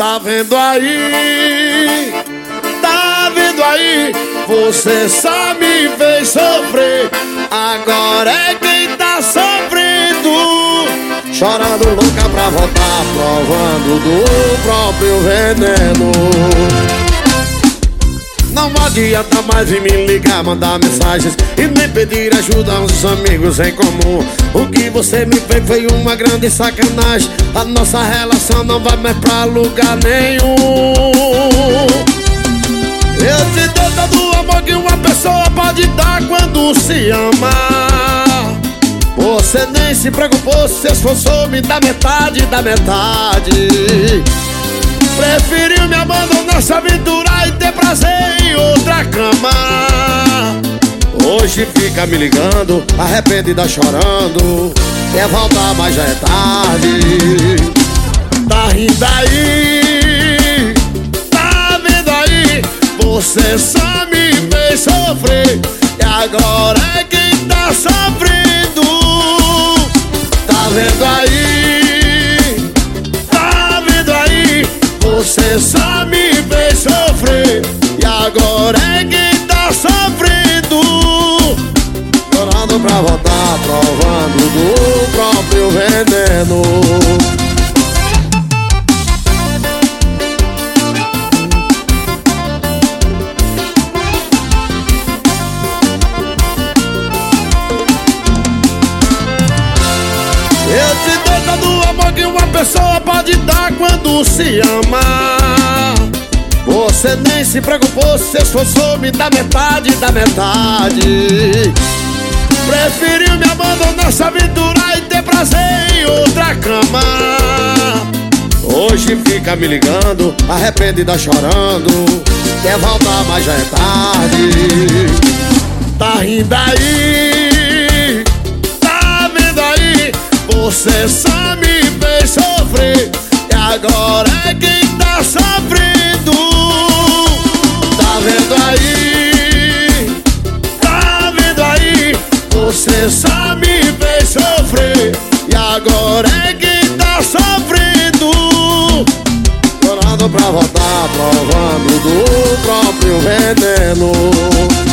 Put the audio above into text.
Tá vendo aí? Tá vendo aí? Você só me fez sofrer. Agora é quem tá sofrendo. Chorando louca pra voltar, provando do próprio veneno. Não adianta mais me ligar, mandar mensagens E nem pedir ajuda aos amigos em comum. O que você me fez foi uma grande sacanagem. A nossa relação não vai mais pra lugar nenhum. Eu te dou todo o amor que uma pessoa pode dar quando se ama. Você nem se preocupou, se esforçou, me dá metade da metade. Preferiu me abandonar, se aventurar Hoje fica me ligando, arrependida chorando. Quer voltar, mas já é tarde. Tá rindo aí, tá vendo aí? Você só me fez sofrer. E agora é quem tá sofrendo. Tá vendo aí, tá vendo aí? Você só me fez sofrer veneno Eu te dou todo o amor que uma pessoa pode dar quando se ama. Você nem se preocupou, se esforçou, me dá metade da metade. Preferiu me abandonar, Fica me ligando, arrependida chorando. Quer voltar, mas já é tarde. Tá rindo aí, tá vendo aí? Você só me fez sofrer. E agora é quem tá sofrendo. Tá vendo aí, tá vendo aí? Você só me fez sofrer. E agora é voltar, provando do próprio veneno